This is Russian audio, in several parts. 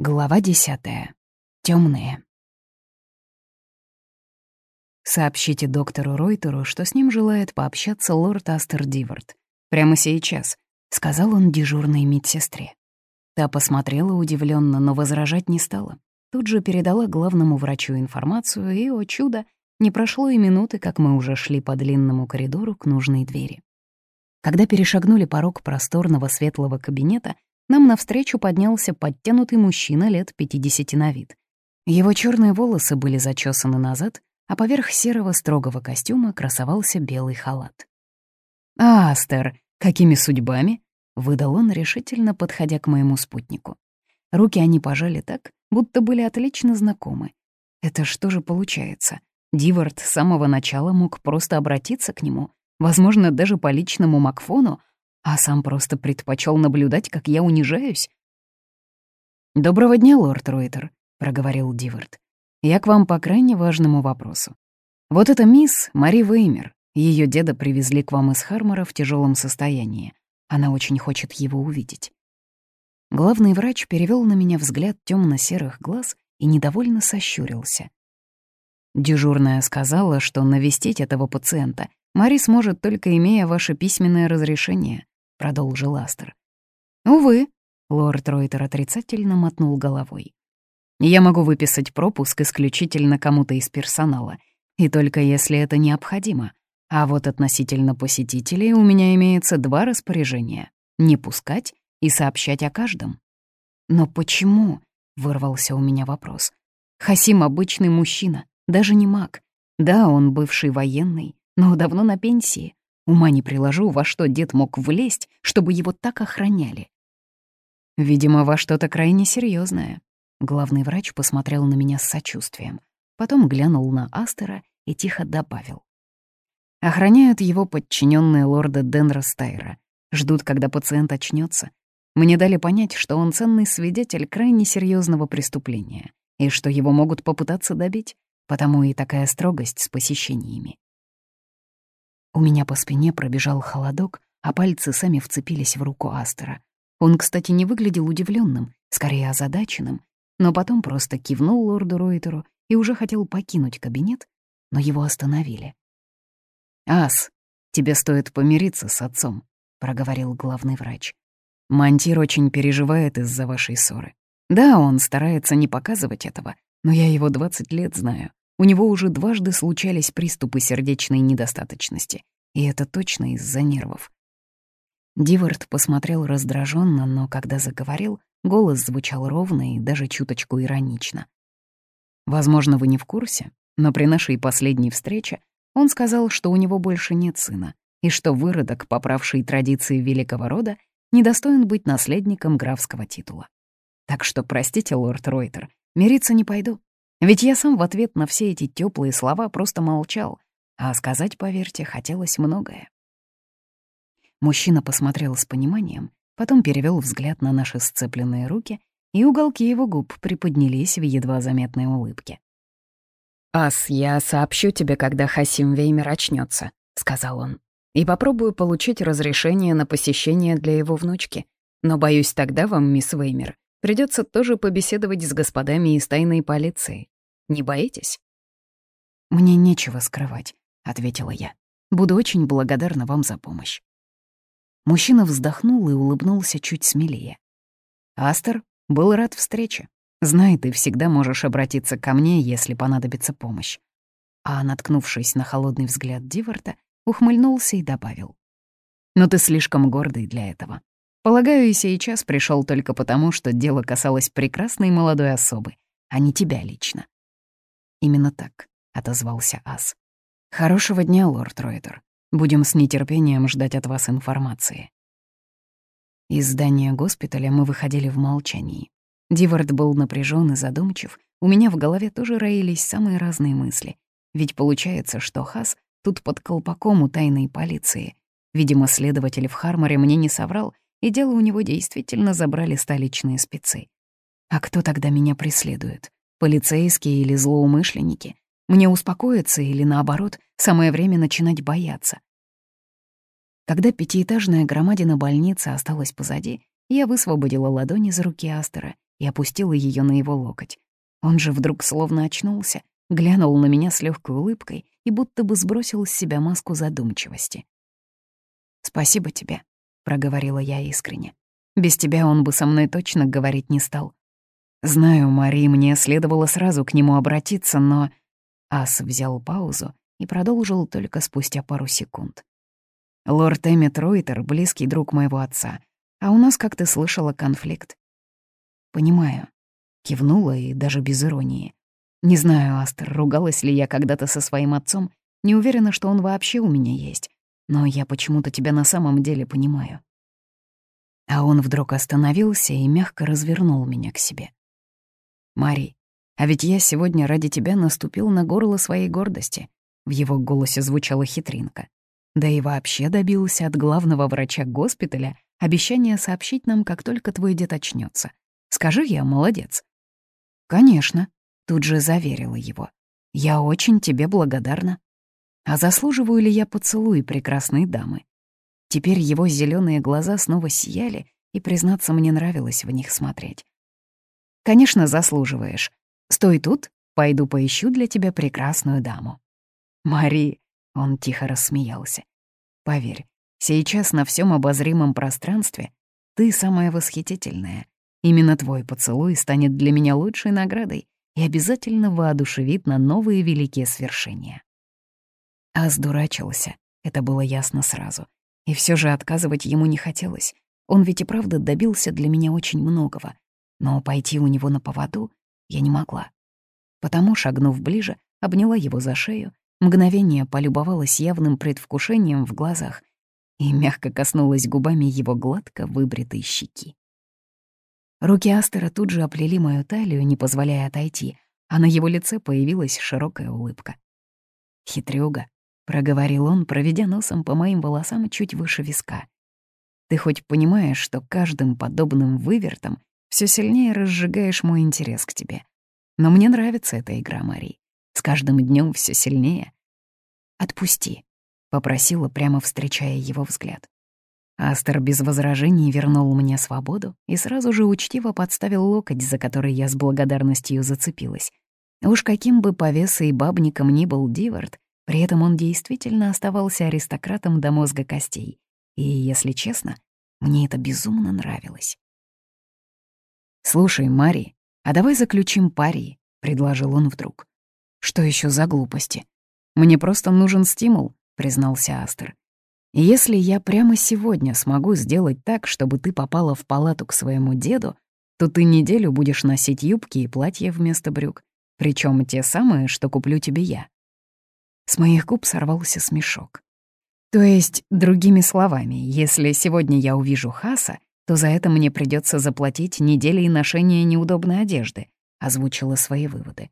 Глава десятая. Темные. Сообщите доктору Ройтеру, что с ним желает пообщаться лорд Астер Дивард. Прямо сейчас, — сказал он дежурной медсестре. Та посмотрела удивленно, но возражать не стала. Тут же передала главному врачу информацию, и, о чудо, не прошло и минуты, как мы уже шли по длинному коридору к нужной двери. Когда перешагнули порог просторного светлого кабинета, нам навстречу поднялся подтянутый мужчина лет 50 на вид. Его черные волосы были зачесаны назад, а поверх серого строгого костюма красовался белый халат. «Астер, какими судьбами?» — выдал он, решительно подходя к моему спутнику. Руки они пожали так, будто были отлично знакомы. Это что же получается? Дивард с самого начала мог просто обратиться к нему, возможно, даже по личному Макфону, а сам просто предпочел наблюдать, как я унижаюсь. «Доброго дня, лорд Ройтер», — проговорил Дивард. «Я к вам по крайне важному вопросу. Вот эта мисс Мари Веймер. Ее деда привезли к вам из Хармора в тяжелом состоянии. Она очень хочет его увидеть». Главный врач перевел на меня взгляд темно-серых глаз и недовольно сощурился. Дежурная сказала, что навестить этого пациента Мари сможет только имея ваше письменное разрешение. — продолжил Астер. «Увы», — лорд Ройтер отрицательно мотнул головой. «Я могу выписать пропуск исключительно кому-то из персонала, и только если это необходимо. А вот относительно посетителей у меня имеется два распоряжения — не пускать и сообщать о каждом». «Но почему?» — вырвался у меня вопрос. «Хасим — обычный мужчина, даже не маг. Да, он бывший военный, но давно на пенсии. Ума не приложу, во что дед мог влезть, чтобы его так охраняли. Видимо, во что-то крайне серьезное. Главный врач посмотрел на меня с сочувствием, потом глянул на Астера и тихо добавил. Охраняют его подчиненные лорда Денра Стайра. Ждут, когда пациент очнется. Мне дали понять, что он ценный свидетель крайне серьезного преступления и что его могут попытаться добить, потому и такая строгость с посещениями. У меня по спине пробежал холодок, а пальцы сами вцепились в руку Астера. Он, кстати, не выглядел удивленным, скорее озадаченным, но потом просто кивнул лорду Ройтеру и уже хотел покинуть кабинет, но его остановили. «Ас, тебе стоит помириться с отцом», — проговорил главный врач. «Мантир очень переживает из-за вашей ссоры. Да, он старается не показывать этого, но я его 20 лет знаю. У него уже дважды случались приступы сердечной недостаточности, и это точно из-за нервов. Дивард посмотрел раздраженно, но когда заговорил, голос звучал ровно и даже чуточку иронично. «Возможно, вы не в курсе, но при нашей последней встрече он сказал, что у него больше нет сына, и что выродок, поправший традиции великого рода, недостоин быть наследником графского титула. Так что, простите, лорд Ройтер, мириться не пойду. Ведь я сам в ответ на все эти теплые слова просто молчал, а сказать, поверьте, хотелось многое. Мужчина посмотрел с пониманием, потом перевел взгляд на наши сцепленные руки, и уголки его губ приподнялись в едва заметной улыбке. «Ас, я сообщу тебе, когда Хасим Веймер очнется, сказал он, «и попробую получить разрешение на посещение для его внучки. Но, боюсь, тогда вам, мисс Веймер, Придется тоже побеседовать с господами из тайной полиции. Не боитесь?» «Мне нечего скрывать», — ответила я. «Буду очень благодарна вам за помощь». Мужчина вздохнул и улыбнулся чуть смелее. «Астер был рад встрече. Знай, ты всегда можешь обратиться ко мне, если понадобится помощь». А, наткнувшись на холодный взгляд Диворта, ухмыльнулся и добавил. «Но ты слишком гордый для этого. Полагаю, и сейчас пришел только потому, что дело касалось прекрасной молодой особы, а не тебя лично. Именно так, — отозвался Ас. Хорошего дня, лорд Ройдер. Будем с нетерпением ждать от вас информации. Из здания госпиталя мы выходили в молчании. Дивард был напряжен и задумчив, у меня в голове тоже роились самые разные мысли. Ведь получается, что Хас тут под колпаком у тайной полиции. Видимо, следователь в Харморе мне не соврал — и дело у него действительно забрали столичные спецы. А кто тогда меня преследует? Полицейские или злоумышленники? Мне успокоиться или, наоборот, самое время начинать бояться? Когда пятиэтажная громадина больницы осталась позади, я высвободила ладони из руки Астера и опустила ее на его локоть. Он же вдруг словно очнулся, глянул на меня с легкой улыбкой и будто бы сбросил с себя маску задумчивости. «Спасибо тебе», — проговорила я искренне. «Без тебя он бы со мной точно говорить не стал. Знаю, Мари, мне следовало сразу к нему обратиться, но...» Ас взял паузу и продолжил только спустя пару секунд. «Лорд Эммет Ройтер — близкий друг моего отца, а у нас, как ты слышала, конфликт». «Понимаю», — кивнула и даже без иронии. «Не знаю, Астер, ругалась ли я когда-то со своим отцом, не уверена, что он вообще у меня есть, но я почему-то тебя на самом деле понимаю». А он вдруг остановился и мягко развернул меня к себе. «Мари, а ведь я сегодня ради тебя наступил на горло своей гордости. В его голосе звучала хитринка. Да и вообще добился от главного врача госпиталя обещания сообщить нам, как только твой дед очнется. Скажи я, молодец. Конечно, тут же заверила его. Я очень тебе благодарна. А заслуживаю ли я поцелуй прекрасной дамы? Теперь его зеленые глаза снова сияли, и, признаться, мне нравилось в них смотреть. Конечно, заслуживаешь. Стой тут, пойду поищу для тебя прекрасную даму. «Мари!» — он тихо рассмеялся. «Поверь, сейчас на всем обозримом пространстве ты самая восхитительная. Именно твой поцелуй станет для меня лучшей наградой и обязательно воодушевит на новые великие свершения». А сдурачился, это было ясно сразу. И все же отказывать ему не хотелось. Он ведь и правда добился для меня очень многого. Но пойти у него на поводу я не могла. Потому, шагнув ближе, обняла его за шею Мгновение полюбовалась явным предвкушением в глазах и мягко коснулась губами его гладко выбритой щеки. Руки Астера тут же оплели мою талию, не позволяя отойти, а на его лице появилась широкая улыбка. «Хитрюга», — проговорил он, проведя носом по моим волосам чуть выше виска. «Ты хоть понимаешь, что каждым подобным вывертом все сильнее разжигаешь мой интерес к тебе? Но мне нравится эта игра, Мари. С каждым днем все сильнее. «Отпусти», — попросила, прямо встречая его взгляд. Астер без возражений вернул мне свободу и сразу же учтиво подставил локоть, за который я с благодарностью зацепилась. Уж каким бы повесой и бабником ни был Дивард, при этом он действительно оставался аристократом до мозга костей. И, если честно, мне это безумно нравилось. «Слушай, Мари, а давай заключим пари», — предложил он вдруг. Что еще за глупости? Мне просто нужен стимул, признался Астер. если я прямо сегодня смогу сделать так, чтобы ты попала в палату к своему деду, то ты неделю будешь носить юбки и платья вместо брюк, причем те самые, что куплю тебе я. С моих губ сорвался смешок. То есть, другими словами, если сегодня я увижу Хаса, то за это мне придется заплатить неделей ношения неудобной одежды, озвучила свои выводы.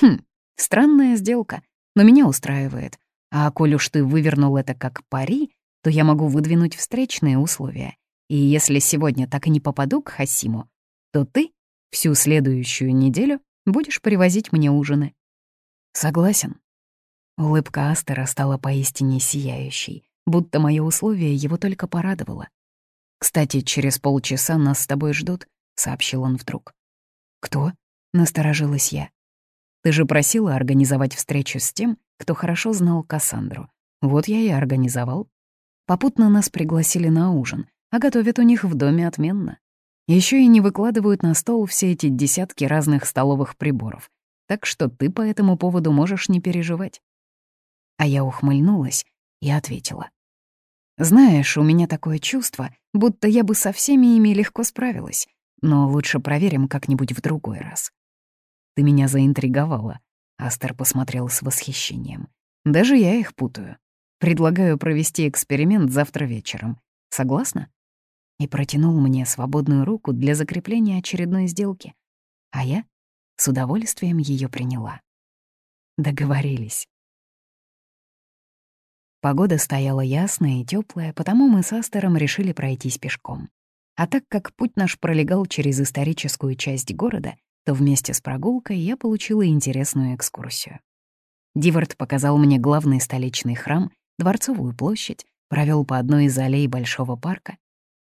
Хм, Странная сделка, но меня устраивает. А коль уж ты вывернул это как пари, то я могу выдвинуть встречные условия. И если сегодня так и не попаду к Хасиму, то ты всю следующую неделю будешь привозить мне ужины. Согласен. Улыбка Астера стала поистине сияющей, будто мое условие его только порадовало. «Кстати, через полчаса нас с тобой ждут», — сообщил он вдруг. «Кто?» — насторожилась я. Ты же просила организовать встречу с тем, кто хорошо знал Кассандру. Вот я и организовал. Попутно нас пригласили на ужин, а готовят у них в доме отменно. Еще и не выкладывают на стол все эти десятки разных столовых приборов. Так что ты по этому поводу можешь не переживать. А я ухмыльнулась и ответила. Знаешь, у меня такое чувство, будто я бы со всеми ими легко справилась, но лучше проверим как-нибудь в другой раз. Ты меня заинтриговала. Астер посмотрел с восхищением. Даже я их путаю. Предлагаю провести эксперимент завтра вечером. Согласна? И протянул мне свободную руку для закрепления очередной сделки. А я с удовольствием ее приняла. Договорились. Погода стояла ясная и теплая, потому мы с Астером решили пройтись пешком. А так как путь наш пролегал через историческую часть города, то вместе с прогулкой я получила интересную экскурсию. Дивард показал мне главный столичный храм, Дворцовую площадь, провел по одной из аллей Большого парка.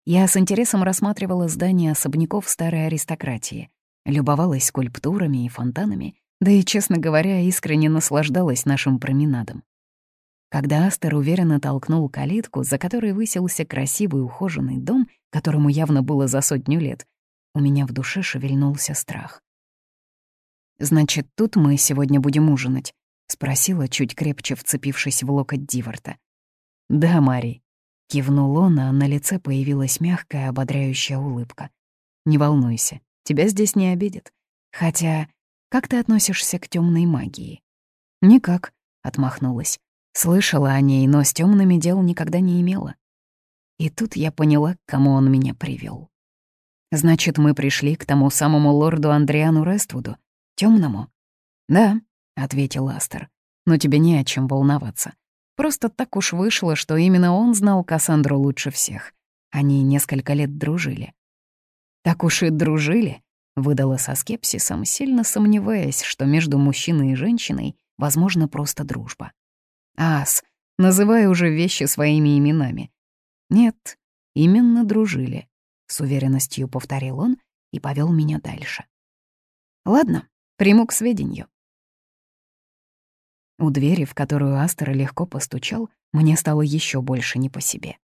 Я с интересом рассматривала здания особняков старой аристократии, Любовалась скульптурами и фонтанами, да и, честно говоря, искренне наслаждалась нашим променадом. Когда Астер уверенно толкнул калитку, за которой высился красивый ухоженный дом, которому явно было за сотню лет, у меня в душе шевельнулся страх. «Значит, тут мы сегодня будем ужинать?» — спросила, чуть крепче вцепившись в локоть Диворта. «Да, Мари», — кивнул он, а на лице появилась мягкая, ободряющая улыбка. «Не волнуйся, тебя здесь не обидят. Хотя, как ты относишься к темной магии?» «Никак», — отмахнулась. Слышала о ней, но с темными дел никогда не имела. И тут я поняла, к кому он меня привел. Значит, мы пришли к тому самому лорду Андриану Рествуду, темному. Да, ответил Астер. Но тебе не о чем волноваться. Просто так уж вышло, что именно он знал Кассандру лучше всех. Они несколько лет дружили. Так уж и дружили, выдала со скепсисом, сильно сомневаясь, что между мужчиной и женщиной возможно просто дружба. Ас, называй уже вещи своими именами. Нет, именно дружили, с уверенностью повторил он и повел меня дальше. Ладно, приму к сведению. У двери, в которую Астер легко постучал, мне стало еще больше не по себе.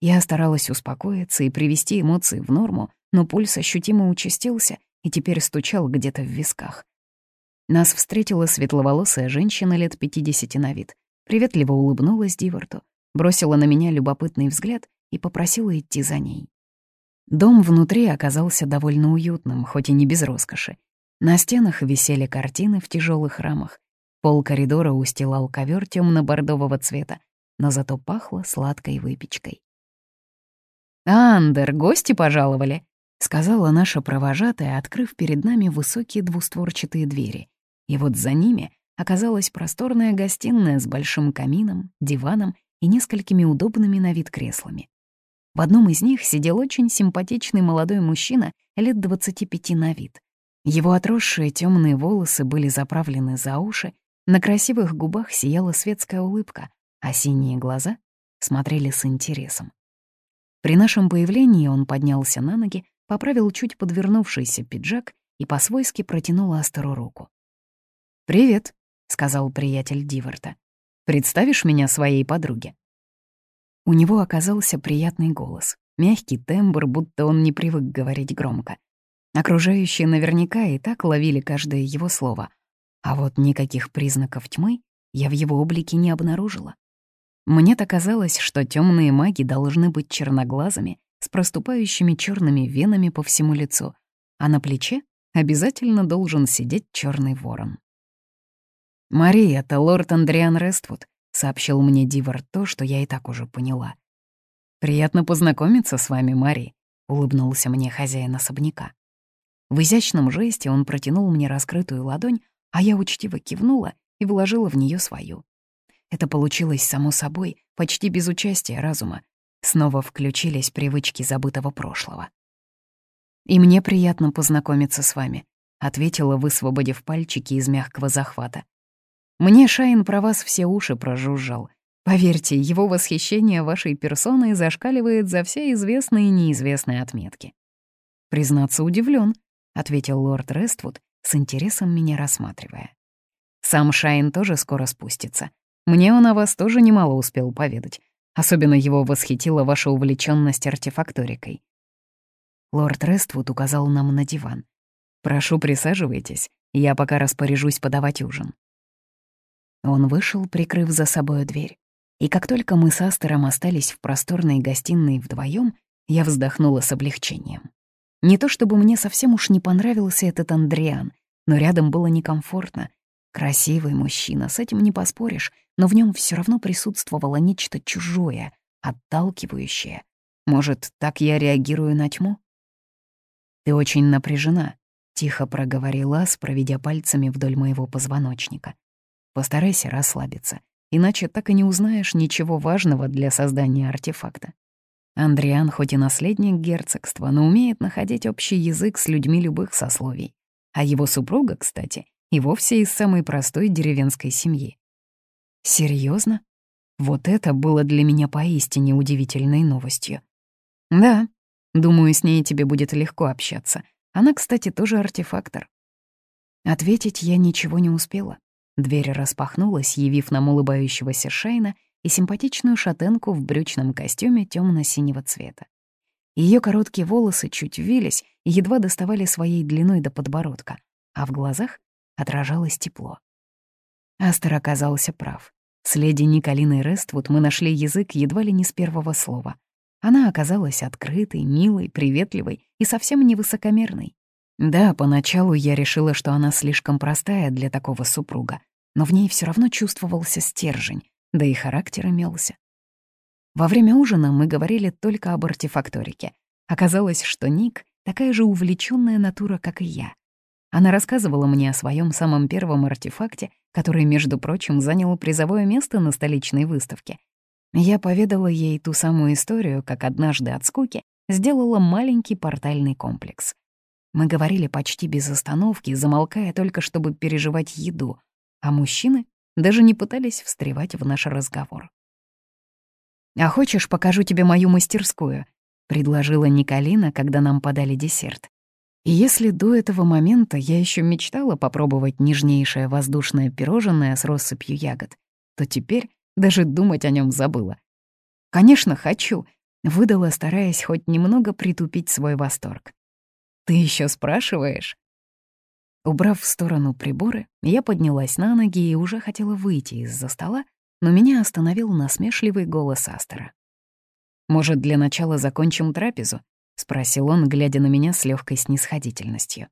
Я старалась успокоиться и привести эмоции в норму, но пульс ощутимо участился и теперь стучал где-то в висках. Нас встретила светловолосая женщина лет 50 на вид приветливо улыбнулась Диварту, бросила на меня любопытный взгляд и попросила идти за ней. Дом внутри оказался довольно уютным, хоть и не без роскоши. На стенах висели картины в тяжелых рамах. Пол коридора устилал ковер темно-бордового цвета, но зато пахло сладкой выпечкой. «Андер, гости пожаловали», — сказала наша провожатая, открыв перед нами высокие двустворчатые двери. И вот за ними оказалась просторная гостиная с большим камином, диваном и несколькими удобными на вид креслами. В одном из них сидел очень симпатичный молодой мужчина лет 25 на вид. Его отросшие темные волосы были заправлены за уши, на красивых губах сияла светская улыбка, а синие глаза смотрели с интересом. При нашем появлении он поднялся на ноги, поправил чуть подвернувшийся пиджак и по-свойски протянул Астеру руку. «Привет», — сказал приятель Диворта. «Представишь меня своей подруге?» У него оказался приятный голос, мягкий тембр, будто он не привык говорить громко. Окружающие наверняка и так ловили каждое его слово, а вот никаких признаков тьмы я в его облике не обнаружила. Мне-то казалось, что темные маги должны быть черноглазыми, с проступающими черными венами по всему лицу, а на плече обязательно должен сидеть черный ворон. «Мари, это лорд Андриан Рествуд», — сообщил мне Дивар то, что я и так уже поняла. «Приятно познакомиться с вами, Мари», — улыбнулся мне хозяин особняка. В изящном жесте он протянул мне раскрытую ладонь, а я учтиво кивнула и вложила в нее свою. Это получилось само собой, почти без участия разума. Снова включились привычки забытого прошлого. «И мне приятно познакомиться с вами», — ответила, высвободив пальчики из мягкого захвата. Мне Шайн про вас все уши прожужжал. Поверьте, его восхищение вашей персоной зашкаливает за все известные и неизвестные отметки. «Признаться, удивлен, ответил лорд Рествуд, с интересом меня рассматривая. «Сам Шайн тоже скоро спустится. Мне он о вас тоже немало успел поведать. Особенно его восхитила ваша увлеченность артефакторикой». Лорд Рествуд указал нам на диван. «Прошу, присаживайтесь, я пока распоряжусь подавать ужин». Он вышел, прикрыв за собой дверь. И как только мы с Астером остались в просторной гостиной вдвоем, я вздохнула с облегчением. Не то чтобы мне совсем уж не понравился этот Андриан, но рядом было некомфортно. Красивый мужчина, с этим не поспоришь, но в нем все равно присутствовало нечто чужое, отталкивающее. Может, так я реагирую на тьму? «Ты очень напряжена», — тихо проговорила проведя пальцами вдоль моего позвоночника. Постарайся расслабиться, иначе так и не узнаешь ничего важного для создания артефакта. Андриан хоть и наследник герцогства, но умеет находить общий язык с людьми любых сословий. А его супруга, кстати, и вовсе из самой простой деревенской семьи. Серьезно? Вот это было для меня поистине удивительной новостью. Да, думаю, с ней тебе будет легко общаться. Она, кстати, тоже артефактор. Ответить я ничего не успела. Дверь распахнулась, явив нам улыбающегося Шайна и симпатичную шатенку в брючном костюме темно синего цвета. Ее короткие волосы чуть вились и едва доставали своей длиной до подбородка, а в глазах отражалось тепло. Астер оказался прав. С леди Николиной Рествуд мы нашли язык едва ли не с первого слова. Она оказалась открытой, милой, приветливой и совсем не высокомерной. Да, поначалу я решила, что она слишком простая для такого супруга, но в ней все равно чувствовался стержень, да и характер имелся. Во время ужина мы говорили только об артефакторике. Оказалось, что Ник — такая же увлеченная натура, как и я. Она рассказывала мне о своем самом первом артефакте, который, между прочим, занял призовое место на столичной выставке. Я поведала ей ту самую историю, как однажды от скуки сделала маленький портальный комплекс. Мы говорили почти без остановки, замолкая только, чтобы переживать еду, а мужчины даже не пытались встревать в наш разговор. «А хочешь, покажу тебе мою мастерскую?» — предложила Николина, когда нам подали десерт. И если до этого момента я еще мечтала попробовать нежнейшее воздушное пирожное с россыпью ягод, то теперь даже думать о нем забыла. «Конечно, хочу», — выдала, стараясь хоть немного притупить свой восторг. «Ты еще спрашиваешь?» Убрав в сторону приборы, я поднялась на ноги и уже хотела выйти из-за стола, но меня остановил насмешливый голос Астера. «Может, для начала закончим трапезу?» — спросил он, глядя на меня с легкой снисходительностью.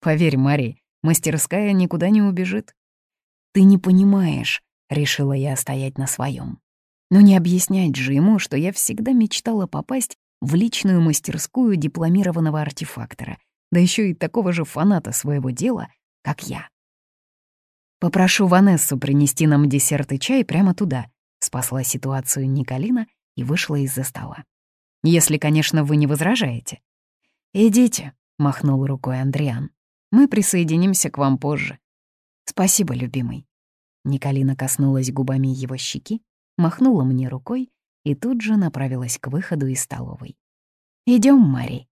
«Поверь, Мари, мастерская никуда не убежит». «Ты не понимаешь», — решила я стоять на своем. Но не объяснять же ему, что я всегда мечтала попасть в личную мастерскую дипломированного артефактора, да еще и такого же фаната своего дела, как я. «Попрошу Ванессу принести нам десерт и чай прямо туда», — спасла ситуацию Николина и вышла из-за стола. «Если, конечно, вы не возражаете». «Идите», — махнул рукой Андриан. «Мы присоединимся к вам позже». «Спасибо, любимый». Николина коснулась губами его щеки, махнула мне рукой и тут же направилась к выходу из столовой. Идем, Мари».